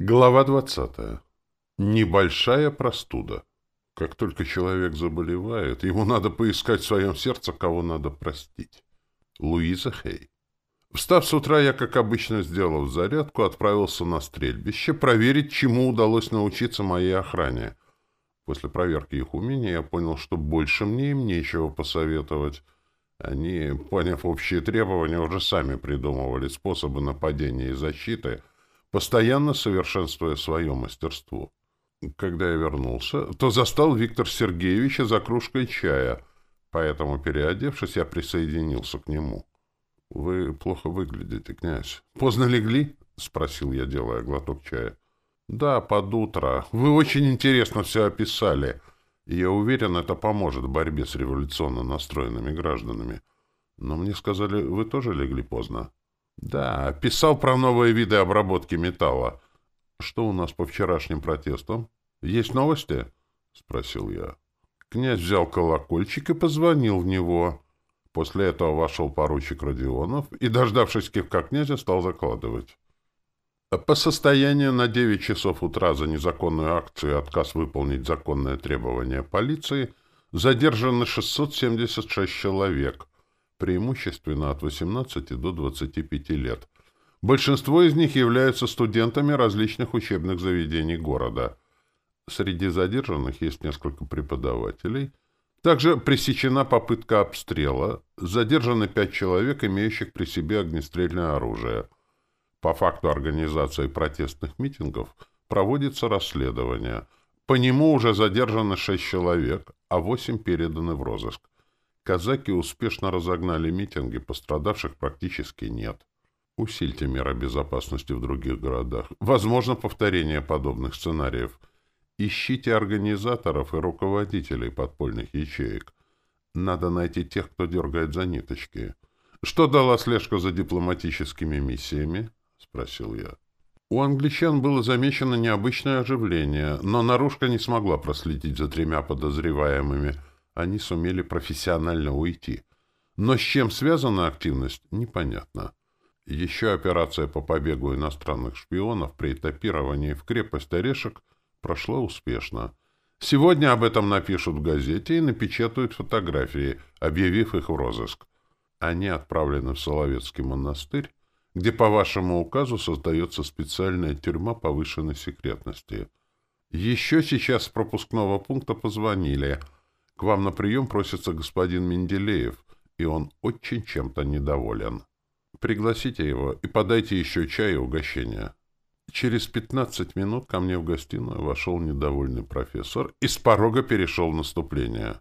Глава 20. Небольшая простуда. Как только человек заболевает, ему надо поискать в своем сердце, кого надо простить. Луиза Хей. Встав с утра, я, как обычно, сделав зарядку, отправился на стрельбище проверить, чему удалось научиться моей охране. После проверки их умений я понял, что больше мне им нечего посоветовать. Они, поняв общие требования, уже сами придумывали способы нападения и защиты — постоянно совершенствуя свое мастерство. Когда я вернулся, то застал Виктор Сергеевича за кружкой чая, поэтому, переодевшись, я присоединился к нему. — Вы плохо выглядите, князь. — Поздно легли? — спросил я, делая глоток чая. — Да, под утро. Вы очень интересно все описали. Я уверен, это поможет в борьбе с революционно настроенными гражданами. Но мне сказали, вы тоже легли поздно. — да, писал про новые виды обработки металла. Что у нас по вчерашним протестам? Есть новости? Спросил я. Князь взял колокольчик и позвонил в него. После этого вошел поручик Родионов и, дождавшись кивка князя, стал закладывать. По состоянию на 9 часов утра за незаконную акцию и отказ выполнить законное требование полиции задержаны 676 человек — преимущественно от 18 до 25 лет. Большинство из них являются студентами различных учебных заведений города. Среди задержанных есть несколько преподавателей. Также пресечена попытка обстрела. Задержаны пять человек, имеющих при себе огнестрельное оружие. По факту организации протестных митингов проводится расследование. По нему уже задержаны шесть человек, а восемь переданы в розыск. Казаки успешно разогнали митинги, пострадавших практически нет. Усильте меры безопасности в других городах. Возможно повторение подобных сценариев. Ищите организаторов и руководителей подпольных ячеек. Надо найти тех, кто дергает за ниточки. «Что дала слежка за дипломатическими миссиями?» — спросил я. У англичан было замечено необычное оживление, но наружка не смогла проследить за тремя подозреваемыми – они сумели профессионально уйти. Но с чем связана активность, непонятно. Еще операция по побегу иностранных шпионов при этапировании в крепость Орешек прошла успешно. Сегодня об этом напишут в газете и напечатают фотографии, объявив их в розыск. Они отправлены в Соловецкий монастырь, где по вашему указу создается специальная тюрьма повышенной секретности. Еще сейчас с пропускного пункта позвонили – к вам на прием просится господин Менделеев, и он очень чем-то недоволен. Пригласите его и подайте еще чай и угощение. Через пятнадцать минут ко мне в гостиную вошел недовольный профессор и с порога перешел в наступление.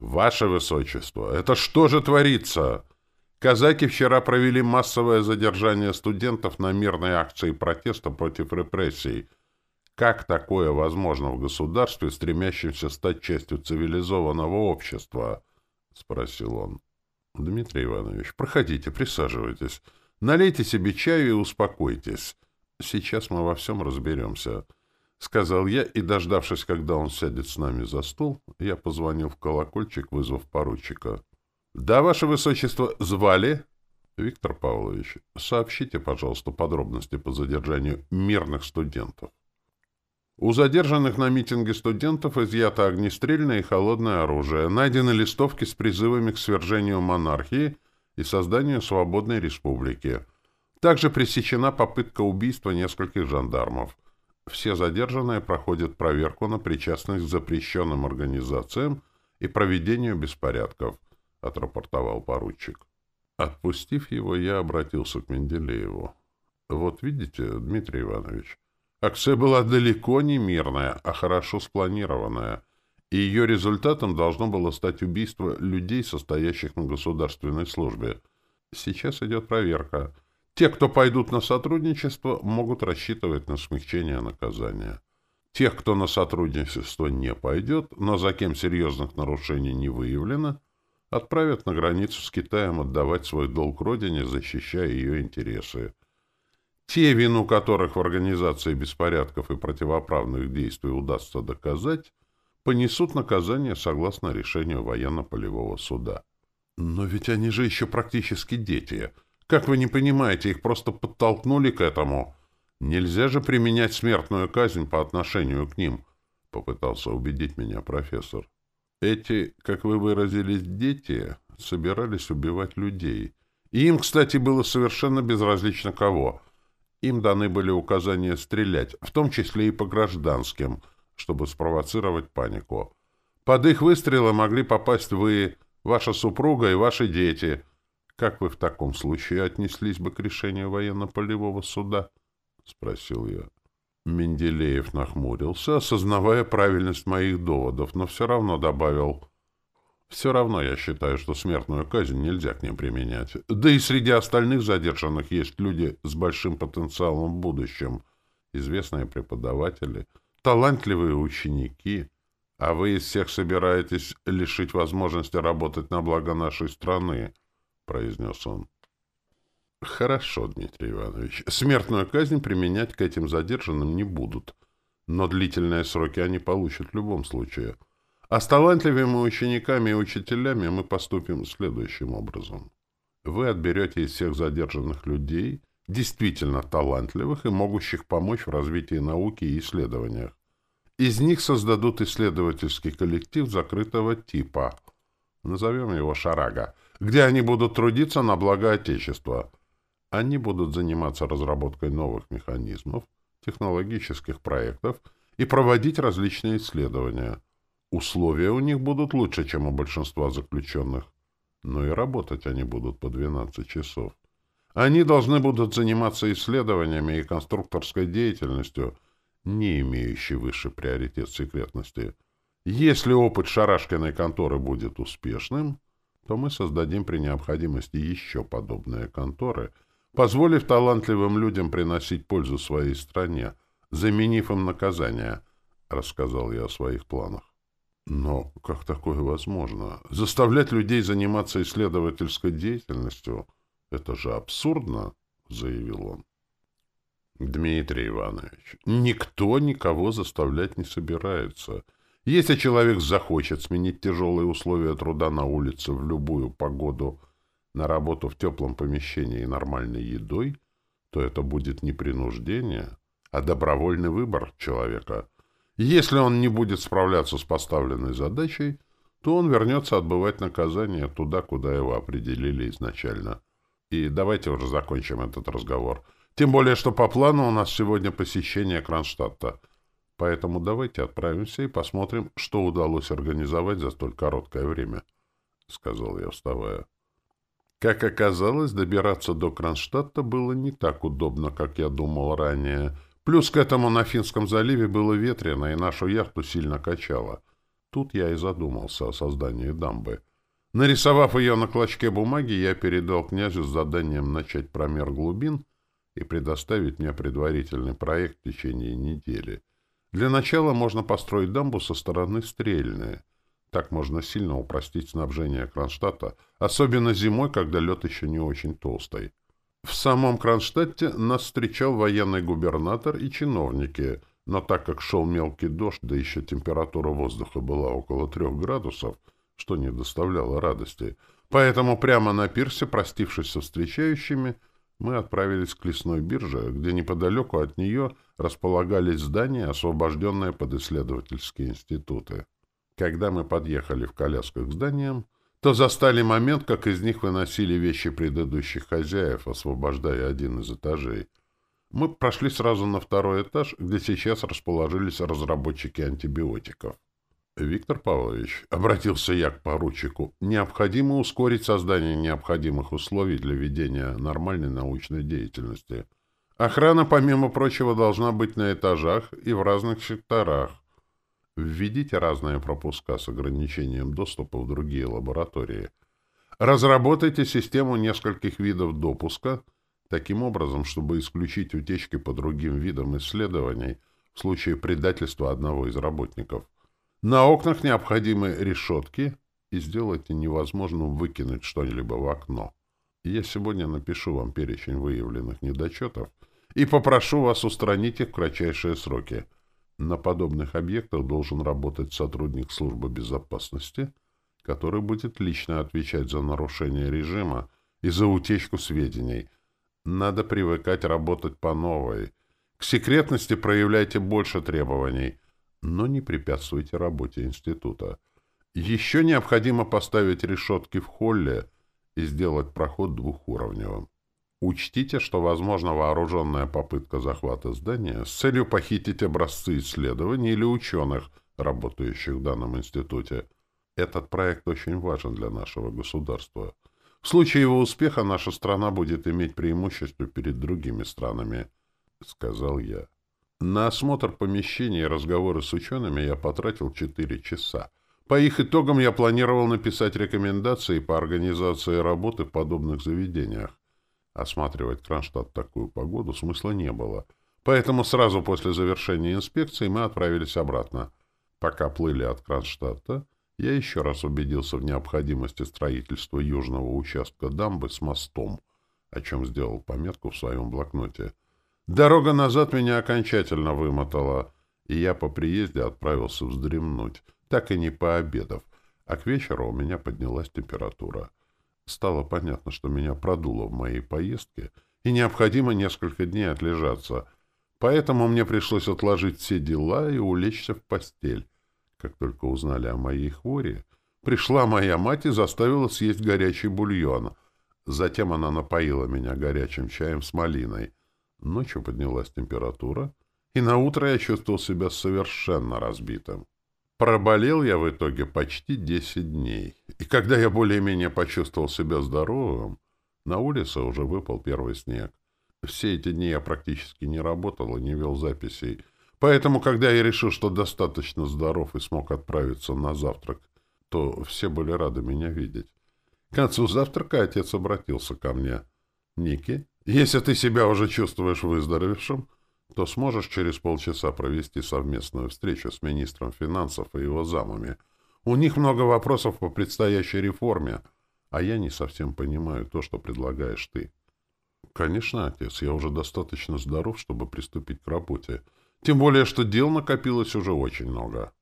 «Ваше Высочество, это что же творится?» Казаки вчера провели массовое задержание студентов на мирной акции протеста против репрессий – как такое возможно в государстве, стремящемся стать частью цивилизованного общества? — спросил он. — Дмитрий Иванович, проходите, присаживайтесь. Налейте себе чаю и успокойтесь. Сейчас мы во всем разберемся. — сказал я, и, дождавшись, когда он сядет с нами за стол, я позвонил в колокольчик, вызвав поручика. — Да, ваше высочество, звали? — Виктор Павлович, сообщите, пожалуйста, подробности по задержанию мирных студентов. У задержанных на митинге студентов изъято огнестрельное и холодное оружие, найдены листовки с призывами к свержению монархии и созданию свободной республики. Также пресечена попытка убийства нескольких жандармов. Все задержанные проходят проверку на причастность к запрещенным организациям и проведению беспорядков, отрапортовал поручик. Отпустив его, я обратился к Менделееву. Вот видите, Дмитрий Иванович, Акция была далеко не мирная, а хорошо спланированная, и ее результатом должно было стать убийство людей, состоящих на государственной службе. Сейчас идет проверка. Те, кто пойдут на сотрудничество, могут рассчитывать на смягчение наказания. Тех, кто на сотрудничество не пойдет, но за кем серьезных нарушений не выявлено, отправят на границу с Китаем отдавать свой долг родине, защищая ее интересы те вину которых в организации беспорядков и противоправных действий удастся доказать, понесут наказание согласно решению военно-полевого суда. Но ведь они же еще практически дети. Как вы не понимаете, их просто подтолкнули к этому. Нельзя же применять смертную казнь по отношению к ним, попытался убедить меня профессор. Эти, как вы выразились, дети собирались убивать людей. И им, кстати, было совершенно безразлично кого — им даны были указания стрелять, в том числе и по гражданским, чтобы спровоцировать панику. Под их выстрелы могли попасть вы, ваша супруга и ваши дети. Как вы в таком случае отнеслись бы к решению военно-полевого суда? — спросил я. Менделеев нахмурился, осознавая правильность моих доводов, но все равно добавил — все равно я считаю, что смертную казнь нельзя к ним применять. Да и среди остальных задержанных есть люди с большим потенциалом в будущем. Известные преподаватели, талантливые ученики. А вы из всех собираетесь лишить возможности работать на благо нашей страны, — произнес он. Хорошо, Дмитрий Иванович. Смертную казнь применять к этим задержанным не будут. Но длительные сроки они получат в любом случае. — а с талантливыми учениками и учителями а мы поступим следующим образом. Вы отберете из всех задержанных людей, действительно талантливых и могущих помочь в развитии науки и исследованиях. Из них создадут исследовательский коллектив закрытого типа, назовем его «Шарага», где они будут трудиться на благо Отечества. Они будут заниматься разработкой новых механизмов, технологических проектов и проводить различные исследования – Условия у них будут лучше, чем у большинства заключенных. Но и работать они будут по 12 часов. Они должны будут заниматься исследованиями и конструкторской деятельностью, не имеющей выше приоритет секретности. Если опыт Шарашкиной конторы будет успешным, то мы создадим при необходимости еще подобные конторы, позволив талантливым людям приносить пользу своей стране, заменив им наказание, — рассказал я о своих планах. Но как такое возможно? Заставлять людей заниматься исследовательской деятельностью — это же абсурдно, — заявил он. Дмитрий Иванович, никто никого заставлять не собирается. Если человек захочет сменить тяжелые условия труда на улице в любую погоду на работу в теплом помещении и нормальной едой, то это будет не принуждение, а добровольный выбор человека — если он не будет справляться с поставленной задачей, то он вернется отбывать наказание туда, куда его определили изначально. И давайте уже закончим этот разговор. Тем более, что по плану у нас сегодня посещение Кронштадта. Поэтому давайте отправимся и посмотрим, что удалось организовать за столь короткое время, — сказал я, вставая. Как оказалось, добираться до Кронштадта было не так удобно, как я думал ранее — Плюс к этому на Финском заливе было ветрено, и нашу яхту сильно качало. Тут я и задумался о создании дамбы. Нарисовав ее на клочке бумаги, я передал князю с заданием начать промер глубин и предоставить мне предварительный проект в течение недели. Для начала можно построить дамбу со стороны стрельные. Так можно сильно упростить снабжение Кронштадта, особенно зимой, когда лед еще не очень толстый. В самом Кронштадте нас встречал военный губернатор и чиновники, но так как шел мелкий дождь, да еще температура воздуха была около трех градусов, что не доставляло радости, поэтому прямо на пирсе, простившись со встречающими, мы отправились к лесной бирже, где неподалеку от нее располагались здания, освобожденные под исследовательские институты. Когда мы подъехали в колясках к зданиям, то застали момент, как из них выносили вещи предыдущих хозяев, освобождая один из этажей. Мы прошли сразу на второй этаж, где сейчас расположились разработчики антибиотиков. Виктор Павлович, обратился я к поручику, необходимо ускорить создание необходимых условий для ведения нормальной научной деятельности. Охрана, помимо прочего, должна быть на этажах и в разных секторах введите разные пропуска с ограничением доступа в другие лаборатории. Разработайте систему нескольких видов допуска, таким образом, чтобы исключить утечки по другим видам исследований в случае предательства одного из работников. На окнах необходимы решетки и сделайте невозможным выкинуть что-либо в окно. Я сегодня напишу вам перечень выявленных недочетов и попрошу вас устранить их в кратчайшие сроки – на подобных объектах должен работать сотрудник службы безопасности, который будет лично отвечать за нарушение режима и за утечку сведений. Надо привыкать работать по новой. К секретности проявляйте больше требований, но не препятствуйте работе института. Еще необходимо поставить решетки в холле и сделать проход двухуровневым. Учтите, что возможно вооруженная попытка захвата здания с целью похитить образцы исследований или ученых, работающих в данном институте. Этот проект очень важен для нашего государства. В случае его успеха наша страна будет иметь преимущество перед другими странами, — сказал я. На осмотр помещений и разговоры с учеными я потратил 4 часа. По их итогам я планировал написать рекомендации по организации работы в подобных заведениях. Осматривать Кронштадт такую погоду смысла не было, поэтому сразу после завершения инспекции мы отправились обратно. Пока плыли от Кронштадта, я еще раз убедился в необходимости строительства южного участка дамбы с мостом, о чем сделал пометку в своем блокноте. Дорога назад меня окончательно вымотала, и я по приезде отправился вздремнуть, так и не пообедав, а к вечеру у меня поднялась температура — Стало понятно, что меня продуло в моей поездке, и необходимо несколько дней отлежаться, поэтому мне пришлось отложить все дела и улечься в постель. Как только узнали о моей хворе, пришла моя мать и заставила съесть горячий бульон. Затем она напоила меня горячим чаем с малиной. Ночью поднялась температура, и на утро я чувствовал себя совершенно разбитым. Проболел я в итоге почти 10 дней. И когда я более-менее почувствовал себя здоровым, на улице уже выпал первый снег. Все эти дни я практически не работал и не вел записей. Поэтому, когда я решил, что достаточно здоров и смог отправиться на завтрак, то все были рады меня видеть. К концу завтрака отец обратился ко мне. «Ники, если ты себя уже чувствуешь выздоровевшим, — то сможешь через полчаса провести совместную встречу с министром финансов и его замами. У них много вопросов по предстоящей реформе, а я не совсем понимаю то, что предлагаешь ты. Конечно, отец, я уже достаточно здоров, чтобы приступить к работе. Тем более, что дел накопилось уже очень много.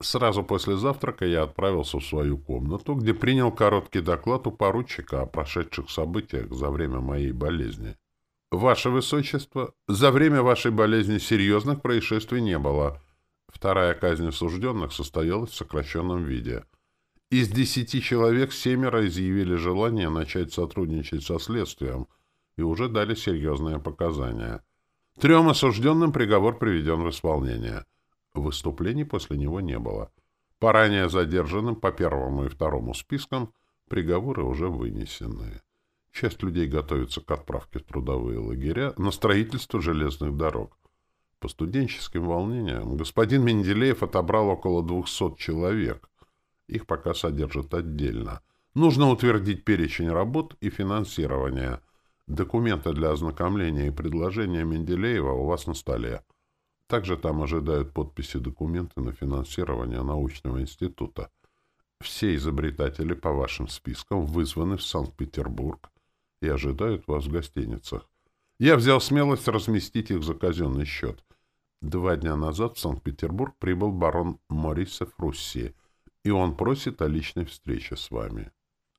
Сразу после завтрака я отправился в свою комнату, где принял короткий доклад у поручика о прошедших событиях за время моей болезни. «Ваше Высочество, за время вашей болезни серьезных происшествий не было. Вторая казнь осужденных состоялась в сокращенном виде. Из десяти человек семеро изъявили желание начать сотрудничать со следствием и уже дали серьезные показания. Трем осужденным приговор приведен в исполнение. Выступлений после него не было. По ранее задержанным по первому и второму спискам приговоры уже вынесены». Часть людей готовится к отправке в трудовые лагеря на строительство железных дорог. По студенческим волнениям господин Менделеев отобрал около 200 человек. Их пока содержат отдельно. Нужно утвердить перечень работ и финансирование. Документы для ознакомления и предложения Менделеева у вас на столе. Также там ожидают подписи документы на финансирование научного института. Все изобретатели по вашим спискам вызваны в Санкт-Петербург и ожидают вас в гостиницах. Я взял смелость разместить их за казенный счет. Два дня назад в Санкт-Петербург прибыл барон Морисов Руссии, и он просит о личной встрече с вами.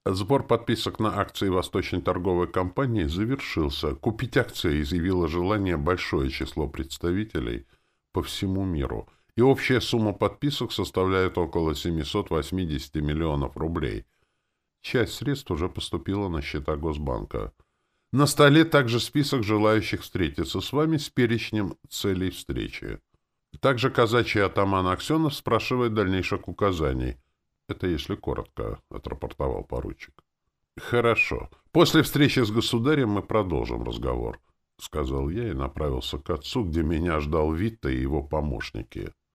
Сбор подписок на акции Восточной торговой компании завершился. Купить акции изъявило желание большое число представителей по всему миру, и общая сумма подписок составляет около 780 миллионов рублей – Часть средств уже поступила на счета Госбанка. На столе также список желающих встретиться с вами с перечнем целей встречи. Также казачий атаман Аксенов спрашивает дальнейших указаний. Это если коротко, — отрапортовал поручик. Хорошо. После встречи с государем мы продолжим разговор, — сказал я и направился к отцу, где меня ждал Витта и его помощники.